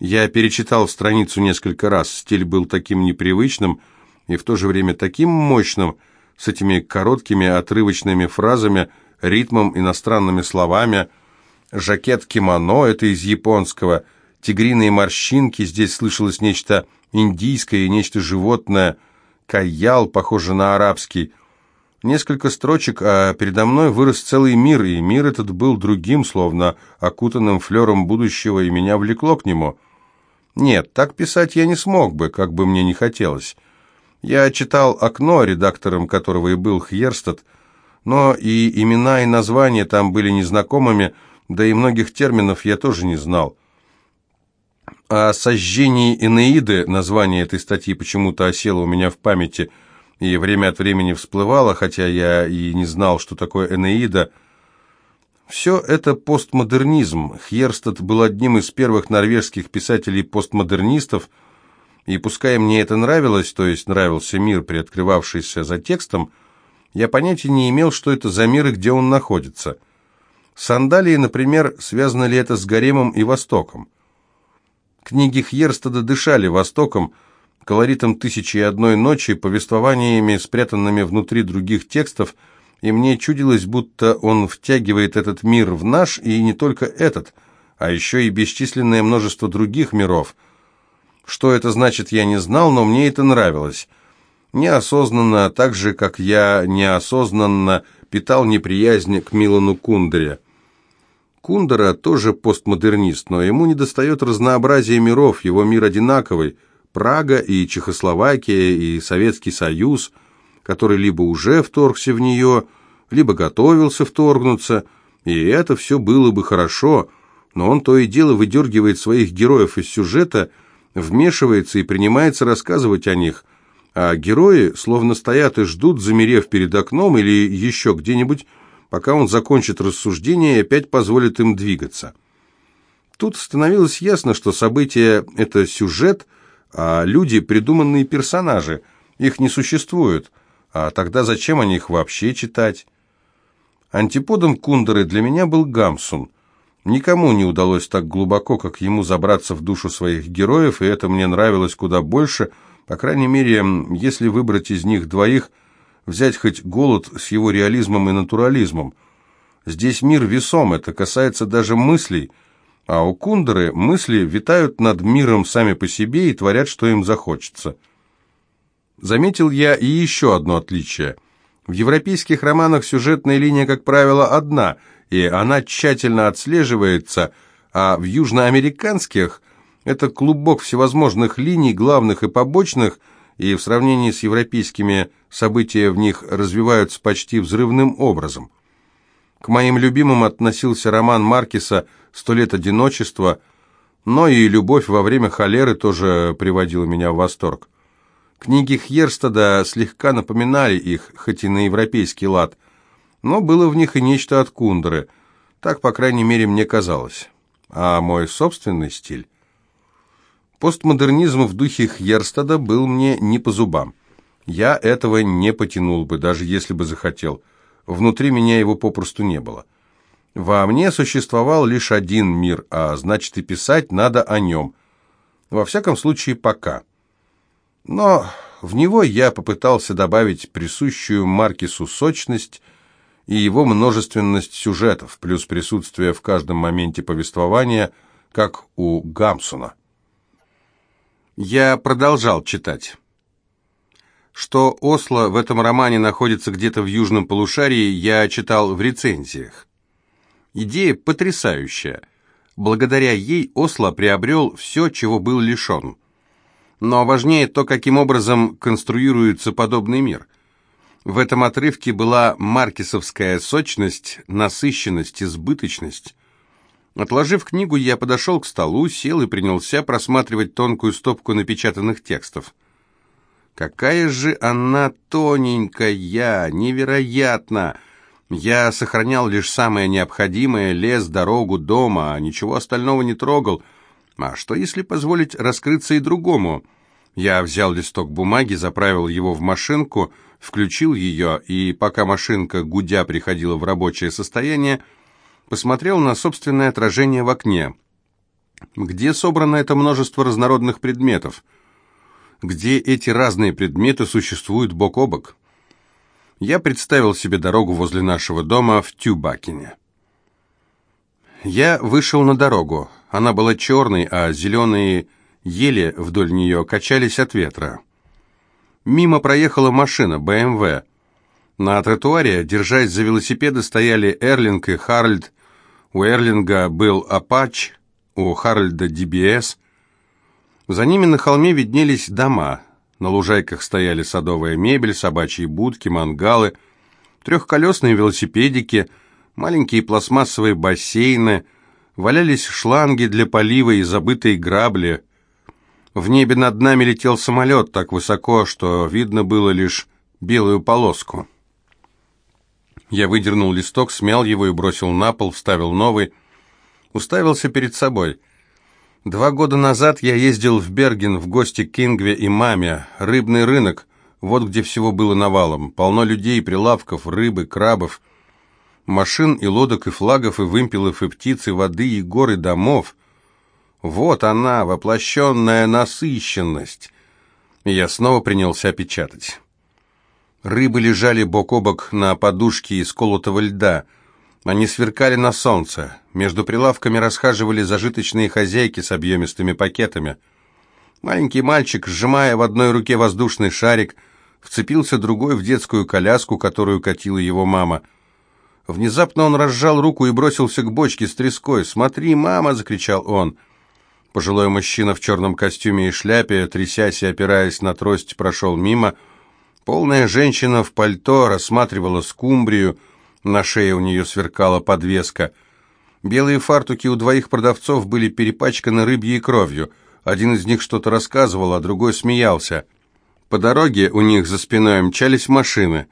Я перечитал страницу несколько раз, стиль был таким непривычным и в то же время таким мощным, с этими короткими отрывочными фразами, ритмом, иностранными словами. Жакет кимоно, это из японского, тигриные морщинки, здесь слышалось нечто индийское и нечто животное, каял, похоже на арабский. Несколько строчек, а передо мной вырос целый мир, и мир этот был другим, словно окутанным флером будущего, и меня влекло к нему. Нет, так писать я не смог бы, как бы мне ни хотелось. Я читал «Окно», редактором которого и был Хьерстад, но и имена, и названия там были незнакомыми, да и многих терминов я тоже не знал. О сожжении Энеиды название этой статьи почему-то осело у меня в памяти и время от времени всплывало, хотя я и не знал, что такое Энеида. Все это постмодернизм. Хьерстад был одним из первых норвежских писателей-постмодернистов, и пускай мне это нравилось, то есть нравился мир, приоткрывавшийся за текстом, я понятия не имел, что это за мир и где он находится. Сандалии, например, связано ли это с гаремом и Востоком? Книги Хьерстада дышали Востоком, колоритом «Тысячи и одной ночи», повествованиями, спрятанными внутри других текстов, и мне чудилось, будто он втягивает этот мир в наш, и не только этот, а еще и бесчисленное множество других миров. Что это значит, я не знал, но мне это нравилось. Неосознанно, так же, как я неосознанно питал неприязнь к Милану Кундере. Кундера тоже постмодернист, но ему недостает разнообразия миров, его мир одинаковый – Прага и Чехословакия и Советский Союз, который либо уже вторгся в нее, либо готовился вторгнуться, и это все было бы хорошо, но он то и дело выдергивает своих героев из сюжета, вмешивается и принимается рассказывать о них, а герои словно стоят и ждут, замерев перед окном или еще где-нибудь, пока он закончит рассуждение и опять позволит им двигаться. Тут становилось ясно, что событие – это сюжет, а люди – придуманные персонажи, их не существует, а тогда зачем о них вообще читать? Антиподом Кундеры для меня был Гамсун. Никому не удалось так глубоко, как ему забраться в душу своих героев, и это мне нравилось куда больше – по крайней мере, если выбрать из них двоих, взять хоть голод с его реализмом и натурализмом. Здесь мир весом, это касается даже мыслей, а у Кундеры мысли витают над миром сами по себе и творят, что им захочется. Заметил я и еще одно отличие. В европейских романах сюжетная линия, как правило, одна, и она тщательно отслеживается, а в южноамериканских это клубок всевозможных линий, главных и побочных, и в сравнении с европейскими события в них развиваются почти взрывным образом. К моим любимым относился роман Маркиса «Сто лет одиночества», но и «Любовь во время холеры» тоже приводила меня в восторг. Книги Хьерстада слегка напоминали их, хоть и на европейский лад, но было в них и нечто от Кундеры, так, по крайней мере, мне казалось. А мой собственный стиль Постмодернизм в духе Хьерстада был мне не по зубам. Я этого не потянул бы, даже если бы захотел. Внутри меня его попросту не было. Во мне существовал лишь один мир, а значит и писать надо о нем. Во всяком случае, пока. Но в него я попытался добавить присущую Маркису сочность и его множественность сюжетов, плюс присутствие в каждом моменте повествования, как у Гамсуна. Я продолжал читать. Что Осло в этом романе находится где-то в южном полушарии, я читал в рецензиях. Идея потрясающая. Благодаря ей Осло приобрел все, чего был лишен. Но важнее то, каким образом конструируется подобный мир. В этом отрывке была маркесовская сочность, насыщенность, избыточность. Отложив книгу, я подошел к столу, сел и принялся просматривать тонкую стопку напечатанных текстов. Какая же она тоненькая, невероятно! Я сохранял лишь самое необходимое, лес, дорогу, дома, а ничего остального не трогал. А что, если позволить раскрыться и другому? Я взял листок бумаги, заправил его в машинку, включил ее, и пока машинка, гудя, приходила в рабочее состояние, посмотрел на собственное отражение в окне. Где собрано это множество разнородных предметов? Где эти разные предметы существуют бок о бок? Я представил себе дорогу возле нашего дома в Тюбакине. Я вышел на дорогу. Она была черной, а зеленые ели вдоль нее качались от ветра. Мимо проехала машина, БМВ. На тротуаре, держась за велосипеды, стояли Эрлинг и Харальд. У Эрлинга был Апач, у Харальда ДБС. За ними на холме виднелись дома. На лужайках стояли садовая мебель, собачьи будки, мангалы, трехколесные велосипедики, маленькие пластмассовые бассейны, валялись шланги для полива и забытые грабли. В небе над нами летел самолет так высоко, что видно было лишь белую полоску. Я выдернул листок, смял его и бросил на пол, вставил новый. Уставился перед собой. Два года назад я ездил в Берген в гости к Кингве и маме. Рыбный рынок, вот где всего было навалом. Полно людей, прилавков, рыбы, крабов, машин и лодок, и флагов, и вымпелов, и птиц, и воды, и горы, домов. Вот она, воплощенная насыщенность. Я снова принялся печатать. Рыбы лежали бок о бок на подушке из колотого льда. Они сверкали на солнце. Между прилавками расхаживали зажиточные хозяйки с объемистыми пакетами. Маленький мальчик, сжимая в одной руке воздушный шарик, вцепился другой в детскую коляску, которую катила его мама. Внезапно он разжал руку и бросился к бочке с треской. «Смотри, мама!» — закричал он. Пожилой мужчина в черном костюме и шляпе, трясясь и опираясь на трость, прошел мимо. Полная женщина в пальто рассматривала скумбрию, на шее у нее сверкала подвеска. Белые фартуки у двоих продавцов были перепачканы рыбьей кровью. Один из них что-то рассказывал, а другой смеялся. По дороге у них за спиной мчались машины.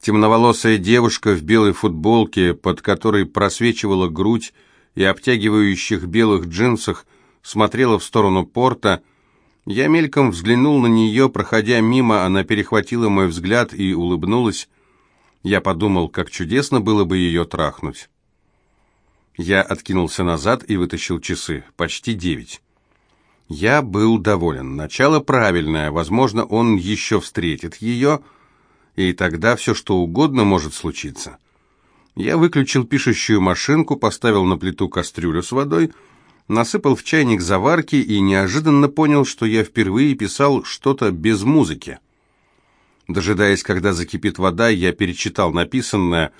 Темноволосая девушка в белой футболке, под которой просвечивала грудь, и обтягивающих белых джинсах – смотрела в сторону порта. Я мельком взглянул на нее, проходя мимо, она перехватила мой взгляд и улыбнулась. Я подумал, как чудесно было бы ее трахнуть. Я откинулся назад и вытащил часы. Почти девять. Я был доволен. Начало правильное. Возможно, он еще встретит ее, и тогда все что угодно может случиться. Я выключил пишущую машинку, поставил на плиту кастрюлю с водой — насыпал в чайник заварки и неожиданно понял, что я впервые писал что-то без музыки. Дожидаясь, когда закипит вода, я перечитал написанное.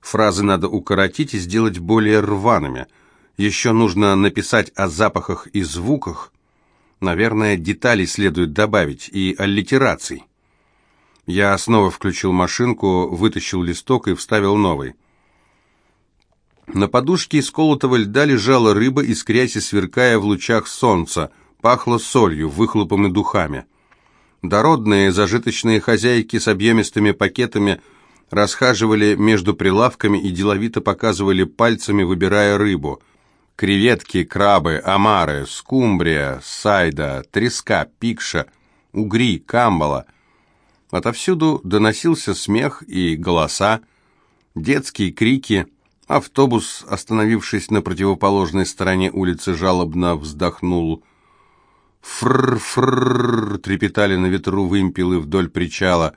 Фразы надо укоротить и сделать более рваными. Еще нужно написать о запахах и звуках. Наверное, деталей следует добавить и аллитераций. Я снова включил машинку, вытащил листок и вставил новый. На подушке из колотого льда лежала рыба, искрясь и сверкая в лучах солнца, пахло солью, выхлопом и духами. Дородные зажиточные хозяйки с объемистыми пакетами расхаживали между прилавками и деловито показывали пальцами, выбирая рыбу. Креветки, крабы, омары, скумбрия, сайда, треска, пикша, угри, камбала. Отовсюду доносился смех и голоса, детские крики – Автобус, остановившись на противоположной стороне улицы, жалобно вздохнул. Фрр-фрр трепетали на ветру вымпелы вдоль причала.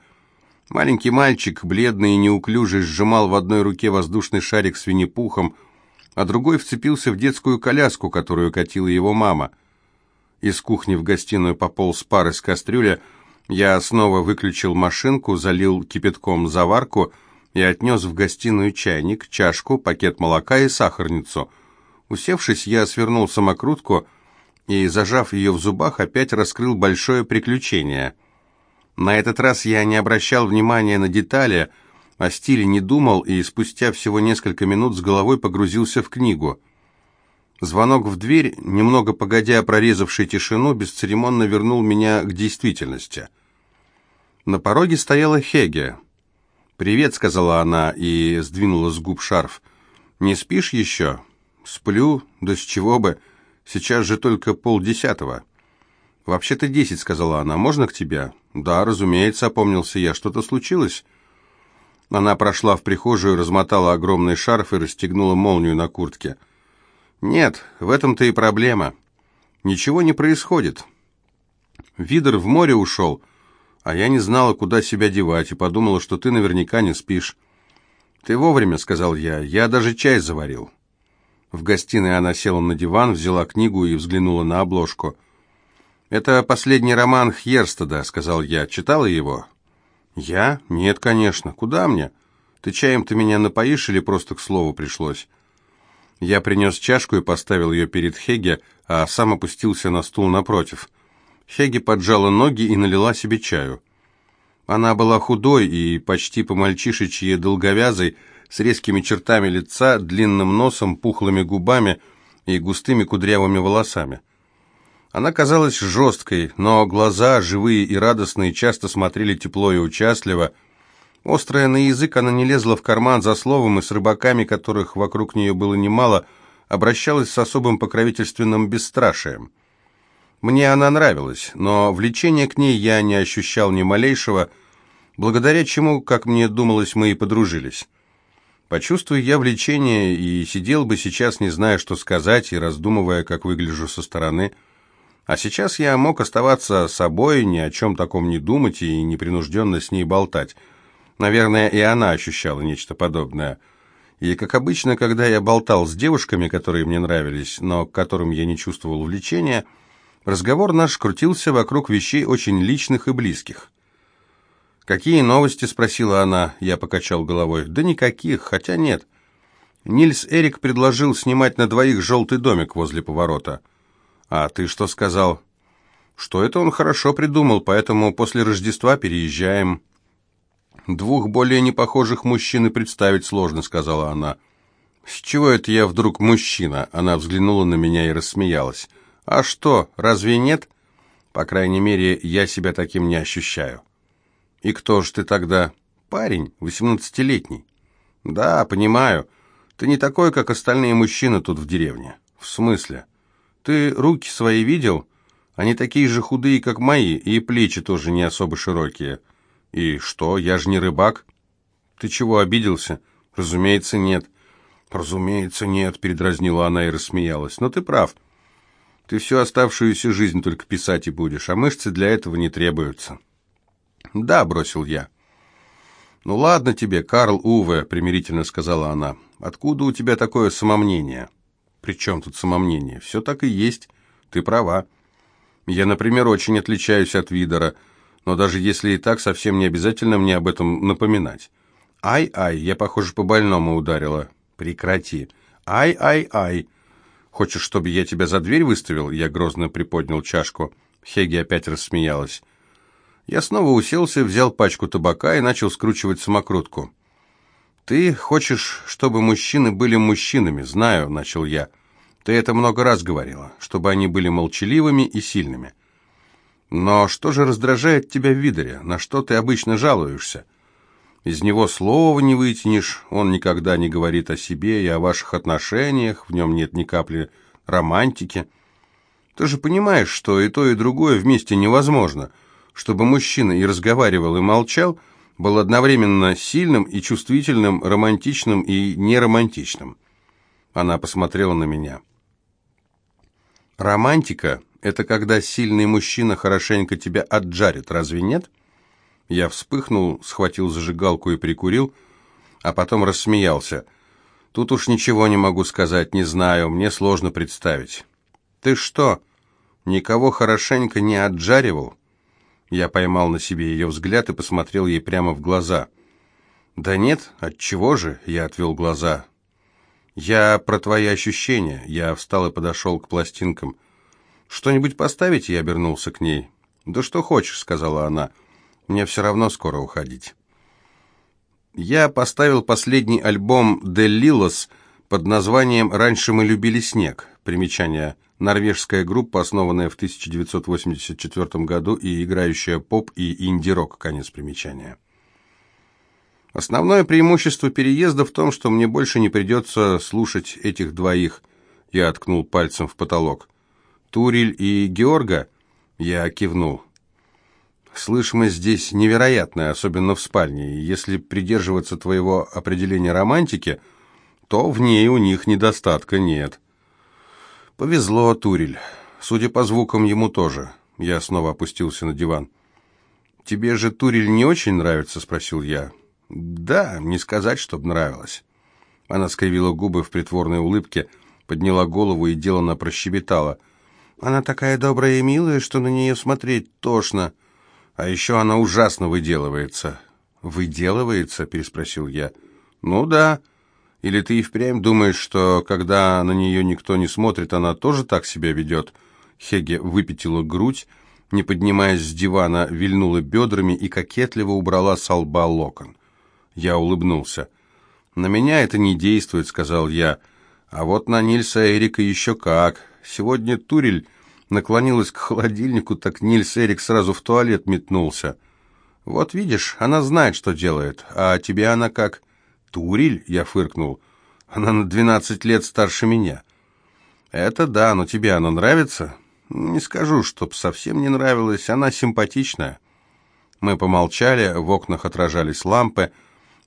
Маленький мальчик, бледный и неуклюжий, сжимал в одной руке воздушный шарик с винни-пухом, а другой вцепился в детскую коляску, которую катила его мама. Из кухни в гостиную пополз пар из кастрюля. Я снова выключил машинку, залил кипятком заварку — и отнес в гостиную чайник, чашку, пакет молока и сахарницу. Усевшись, я свернул самокрутку и, зажав ее в зубах, опять раскрыл большое приключение. На этот раз я не обращал внимания на детали, о стиле не думал и спустя всего несколько минут с головой погрузился в книгу. Звонок в дверь, немного погодя прорезавший тишину, бесцеремонно вернул меня к действительности. На пороге стояла Хеге. «Привет», — сказала она и сдвинула с губ шарф. «Не спишь еще?» «Сплю. Да с чего бы? Сейчас же только полдесятого». «Вообще-то десять», — сказала она. «Можно к тебе?» «Да, разумеется», — опомнился я. «Что-то случилось?» Она прошла в прихожую, размотала огромный шарф и расстегнула молнию на куртке. «Нет, в этом-то и проблема. Ничего не происходит. Видер в море ушел, а я не знала, куда себя девать, и подумала, что ты наверняка не спишь. «Ты вовремя», — сказал я, — «я даже чай заварил». В гостиной она села на диван, взяла книгу и взглянула на обложку. «Это последний роман Хьерстеда», — сказал я. «Читала его?» «Я? Нет, конечно. Куда мне? Ты чаем-то меня напоишь или просто к слову пришлось?» Я принес чашку и поставил ее перед Хеге, а сам опустился на стул напротив. Хеги поджала ноги и налила себе чаю. Она была худой и почти по-мальчишечьи долговязой, с резкими чертами лица, длинным носом, пухлыми губами и густыми кудрявыми волосами. Она казалась жесткой, но глаза, живые и радостные, часто смотрели тепло и участливо. Острая на язык, она не лезла в карман за словом, и с рыбаками, которых вокруг нее было немало, обращалась с особым покровительственным бесстрашием. Мне она нравилась, но влечения к ней я не ощущал ни малейшего, благодаря чему, как мне думалось, мы и подружились. Почувствуя я влечение, и сидел бы сейчас, не зная, что сказать, и раздумывая, как выгляжу со стороны. А сейчас я мог оставаться собой, ни о чем таком не думать и непринужденно с ней болтать. Наверное, и она ощущала нечто подобное. И, как обычно, когда я болтал с девушками, которые мне нравились, но к которым я не чувствовал влечения, — Разговор наш крутился вокруг вещей очень личных и близких. «Какие новости?» – спросила она. Я покачал головой. «Да никаких, хотя нет». Нильс Эрик предложил снимать на двоих желтый домик возле поворота. «А ты что сказал?» «Что это он хорошо придумал, поэтому после Рождества переезжаем». «Двух более непохожих мужчин и представить сложно», — сказала она. «С чего это я вдруг мужчина?» Она взглянула на меня и рассмеялась. А что, разве нет? По крайней мере, я себя таким не ощущаю. И кто же ты тогда? Парень, восемнадцатилетний. Да, понимаю. Ты не такой, как остальные мужчины тут в деревне. В смысле? Ты руки свои видел? Они такие же худые, как мои, и плечи тоже не особо широкие. И что, я же не рыбак? Ты чего, обиделся? Разумеется, нет. Разумеется, нет, передразнила она и рассмеялась. Но ты прав. Ты всю оставшуюся жизнь только писать и будешь, а мышцы для этого не требуются». «Да», — бросил я. «Ну ладно тебе, Карл Уве», — примирительно сказала она. «Откуда у тебя такое самомнение?» «При чем тут самомнение? Все так и есть. Ты права. Я, например, очень отличаюсь от Видера, но даже если и так, совсем не обязательно мне об этом напоминать. Ай-ай, я, похоже, по больному ударила. Прекрати. Ай-ай-ай. «Хочешь, чтобы я тебя за дверь выставил?» Я грозно приподнял чашку. Хеги опять рассмеялась. Я снова уселся, взял пачку табака и начал скручивать самокрутку. «Ты хочешь, чтобы мужчины были мужчинами, знаю», — начал я. «Ты это много раз говорила, чтобы они были молчаливыми и сильными». «Но что же раздражает тебя в Видере? На что ты обычно жалуешься?» Из него слова не вытянешь, он никогда не говорит о себе и о ваших отношениях, в нем нет ни капли романтики. Ты же понимаешь, что и то, и другое вместе невозможно. Чтобы мужчина и разговаривал, и молчал, был одновременно сильным и чувствительным, романтичным и неромантичным. Она посмотрела на меня. Романтика — это когда сильный мужчина хорошенько тебя отжарит, разве нет? — я вспыхнул, схватил зажигалку и прикурил, а потом рассмеялся. Тут уж ничего не могу сказать, не знаю, мне сложно представить. Ты что, никого хорошенько не отжаривал? Я поймал на себе ее взгляд и посмотрел ей прямо в глаза. Да нет, от чего же? Я отвел глаза. Я про твои ощущения. Я встал и подошел к пластинкам. Что-нибудь поставить? Я обернулся к ней. Да что хочешь, сказала она. Мне все равно скоро уходить. Я поставил последний альбом «Де Лилос» под названием «Раньше мы любили снег». Примечание. Норвежская группа, основанная в 1984 году и играющая поп и инди-рок. Конец примечания. Основное преимущество переезда в том, что мне больше не придется слушать этих двоих. Я откнул пальцем в потолок. Туриль и Георга? Я кивнул. Слышимость здесь невероятная, особенно в спальне, если придерживаться твоего определения романтики, то в ней у них недостатка нет. «Повезло, Турель. Судя по звукам, ему тоже». Я снова опустился на диван. «Тебе же Турель не очень нравится?» — спросил я. «Да, не сказать, чтоб нравилось». Она скривила губы в притворной улыбке, подняла голову и делано прощебетала. «Она такая добрая и милая, что на нее смотреть тошно. А еще она ужасно выделывается». «Выделывается?» — переспросил я. «Ну да. Или ты и впрямь думаешь, что, когда на нее никто не смотрит, она тоже так себя ведет?» Хеге выпятила грудь, не поднимаясь с дивана, вильнула бедрами и кокетливо убрала с лба локон. Я улыбнулся. «На меня это не действует», — сказал я. «А вот на Нильса Эрика еще как. Сегодня Турель наклонилась к холодильнику, так Нильс Эрик сразу в туалет метнулся. Вот видишь, она знает, что делает. А тебе она как?» «Турель?» — я фыркнул. «Она на двенадцать лет старше меня». «Это да, но тебе она нравится?» Не скажу, чтоб совсем не нравилось, она симпатичная. Мы помолчали, в окнах отражались лампы,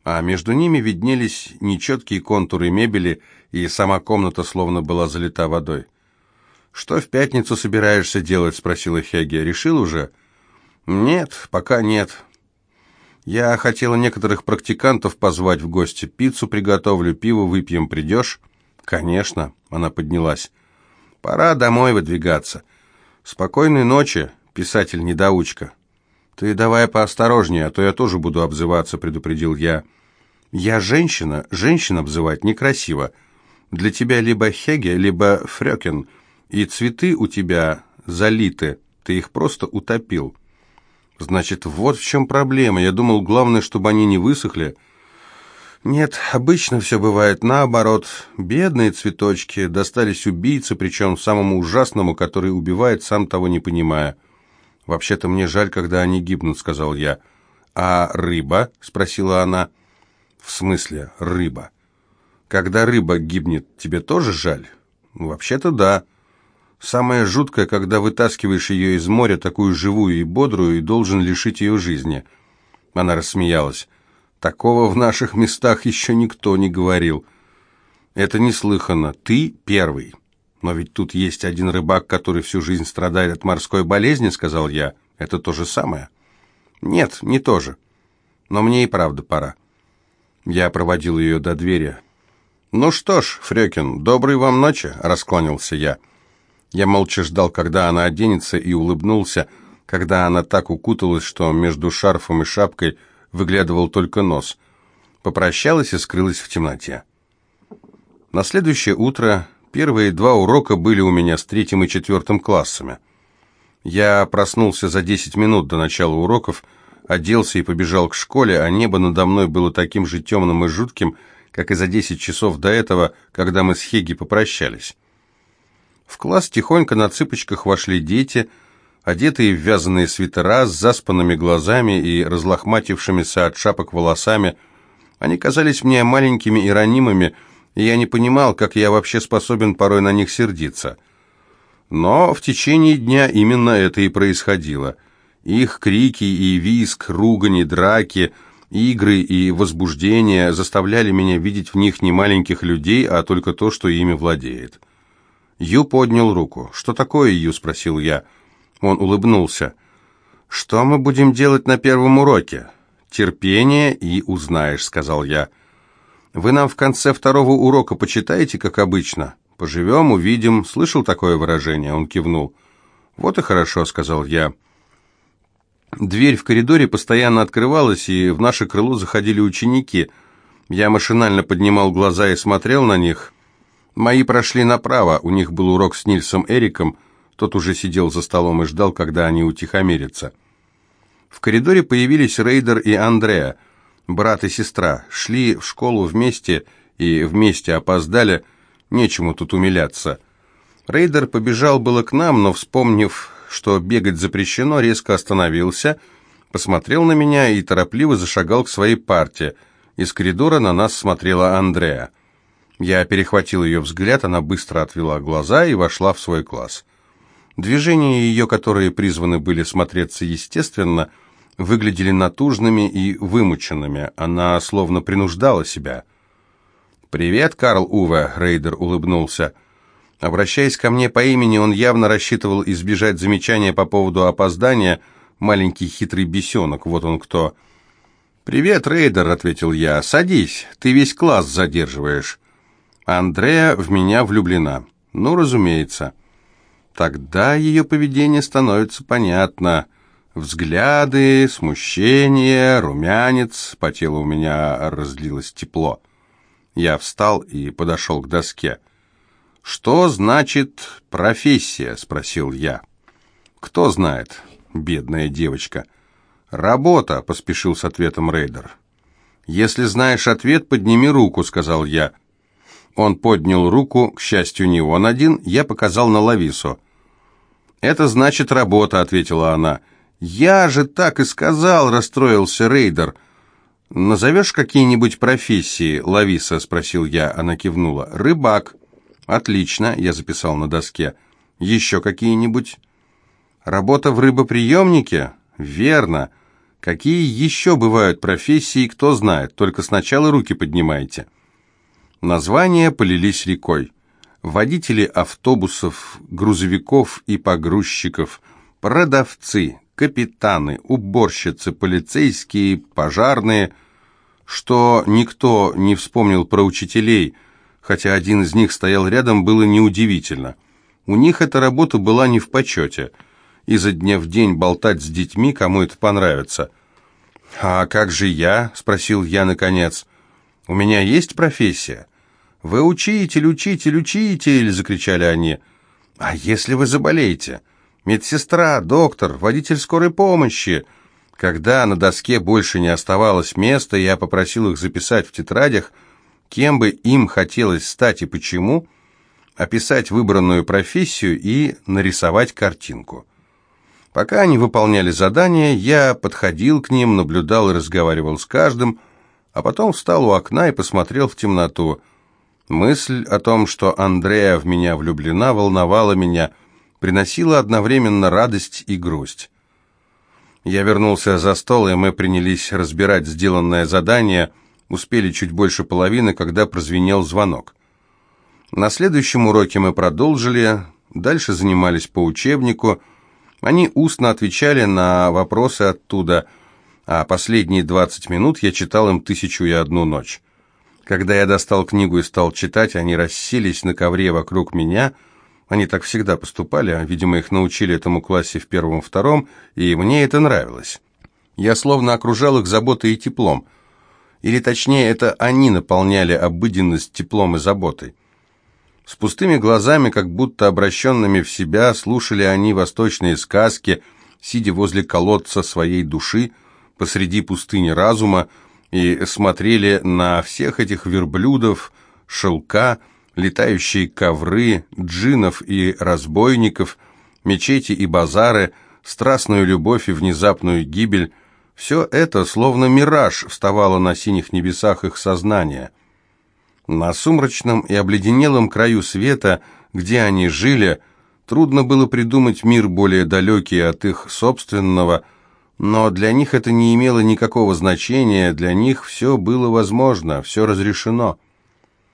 а между ними виднелись нечеткие контуры мебели, и сама комната словно была залита водой. «Что в пятницу собираешься делать?» — спросила Хеге. «Решил уже?» «Нет, пока нет. Я хотела некоторых практикантов позвать в гости. Пиццу приготовлю, пиво выпьем. Придешь?» «Конечно», — она поднялась. «Пора домой выдвигаться. «Спокойной ночи, писатель-недоучка». «Ты давай поосторожнее, а то я тоже буду обзываться», — предупредил я. «Я женщина, женщин обзывать некрасиво. Для тебя либо Хеге, либо Фрёкен, и цветы у тебя залиты, ты их просто утопил». «Значит, вот в чем проблема. Я думал, главное, чтобы они не высохли». Нет, обычно все бывает наоборот. Бедные цветочки достались убийце, причем самому ужасному, который убивает, сам того не понимая. «Вообще-то мне жаль, когда они гибнут», — сказал я. «А рыба?» — спросила она. «В смысле рыба? Когда рыба гибнет, тебе тоже жаль?» «Вообще-то да. Самое жуткое, когда вытаскиваешь ее из моря, такую живую и бодрую, и должен лишить ее жизни». Она рассмеялась. Такого в наших местах еще никто не говорил. Это неслыханно. Ты первый. Но ведь тут есть один рыбак, который всю жизнь страдает от морской болезни, сказал я. Это то же самое. Нет, не то же. Но мне и правда пора. Я проводил ее до двери. «Ну что ж, Фрёкин, доброй вам ночи», — раскланялся я. Я молча ждал, когда она оденется, и улыбнулся, когда она так укуталась, что между шарфом и шапкой — выглядывал только нос. Попрощалась и скрылась в темноте. На следующее утро первые два урока были у меня с третьим и четвертым классами. Я проснулся за десять минут до начала уроков, оделся и побежал к школе, а небо надо мной было таким же темным и жутким, как и за десять часов до этого, когда мы с Хеги попрощались. В класс тихонько на цыпочках вошли дети – одетые в вязаные свитера, с заспанными глазами и разлохматившимися от шапок волосами. Они казались мне маленькими и ранимыми, и я не понимал, как я вообще способен порой на них сердиться. Но в течение дня именно это и происходило. Их крики и визг, ругани, драки, игры и возбуждения заставляли меня видеть в них не маленьких людей, а только то, что ими владеет. Ю поднял руку. «Что такое, Ю?» – спросил я. Он улыбнулся. «Что мы будем делать на первом уроке?» «Терпение и узнаешь», — сказал я. «Вы нам в конце второго урока почитаете, как обычно?» «Поживем, увидим». Слышал такое выражение? Он кивнул. «Вот и хорошо», — сказал я. Дверь в коридоре постоянно открывалась, и в наше крыло заходили ученики. Я машинально поднимал глаза и смотрел на них. Мои прошли направо, у них был урок с Нильсом Эриком — тот уже сидел за столом и ждал, когда они утихомирятся. В коридоре появились Рейдар и Андреа, брат и сестра. Шли в школу вместе и вместе опоздали. Нечему тут умиляться. Рейдар побежал было к нам, но, вспомнив, что бегать запрещено, резко остановился, посмотрел на меня и торопливо зашагал к своей парте. Из коридора на нас смотрела Андреа. Я перехватил ее взгляд, она быстро отвела глаза и вошла в свой класс. Движения ее, которые призваны были смотреться естественно, выглядели натужными и вымученными. Она словно принуждала себя. «Привет, Карл Уве», — Рейдер улыбнулся. Обращаясь ко мне по имени, он явно рассчитывал избежать замечания по поводу опоздания. Маленький хитрый бесенок, вот он кто. «Привет, Рейдер», — ответил я. «Садись, ты весь класс задерживаешь». Андрея в меня влюблена. Ну, разумеется. Тогда ее поведение становится понятно. Взгляды, смущение, румянец, по телу у меня разлилось тепло. Я встал и подошел к доске. «Что значит профессия?» — спросил я. «Кто знает, бедная девочка». «Работа», — поспешил с ответом рейдер. «Если знаешь ответ, подними руку», — сказал я. Он поднял руку, к счастью, не он один, я показал на Лавису. «Это значит работа», — ответила она. «Я же так и сказал», — расстроился рейдер. «Назовешь какие-нибудь профессии?» — Лависа спросил я. Она кивнула. «Рыбак». «Отлично», — я записал на доске. «Еще какие-нибудь?» «Работа в рыбоприемнике?» «Верно. Какие еще бывают профессии, кто знает. Только сначала руки поднимайте». Названия полились рекой. Водители автобусов, грузовиков и погрузчиков, продавцы, капитаны, уборщицы, полицейские, пожарные, что никто не вспомнил про учителей, хотя один из них стоял рядом, было неудивительно. У них эта работа была не в почете. Изо дня в день болтать с детьми, кому это понравится. «А как же я?» – спросил я наконец. «У меня есть профессия?» «Вы учитель, учитель, учитель!» – закричали они. «А если вы заболеете?» Медсестра, доктор, водитель скорой помощи. Когда на доске больше не оставалось места, я попросил их записать в тетрадях, кем бы им хотелось стать и почему, описать выбранную профессию и нарисовать картинку. Пока они выполняли задание, я подходил к ним, наблюдал и разговаривал с каждым, а потом встал у окна и посмотрел в темноту. Мысль о том, что Андрея в меня влюблена, волновала меня – приносила одновременно радость и грусть. Я вернулся за стол, и мы принялись разбирать сделанное задание, успели чуть больше половины, когда прозвенел звонок. На следующем уроке мы продолжили, дальше занимались по учебнику, они устно отвечали на вопросы оттуда, а последние 20 минут я читал им «Тысячу и одну ночь». Когда я достал книгу и стал читать, они расселись на ковре вокруг меня – они так всегда поступали, а, видимо, их научили этому классе в первом-втором, и мне это нравилось. Я словно окружал их заботой и теплом. Или точнее, это они наполняли обыденность теплом и заботой. С пустыми глазами, как будто обращенными в себя, слушали они восточные сказки, сидя возле колодца своей души, посреди пустыни разума, и смотрели на всех этих верблюдов, шелка, летающие ковры, джинов и разбойников, мечети и базары, страстную любовь и внезапную гибель – все это, словно мираж, вставало на синих небесах их сознания. На сумрачном и обледенелом краю света, где они жили, трудно было придумать мир более далекий от их собственного, но для них это не имело никакого значения, для них все было возможно, все разрешено –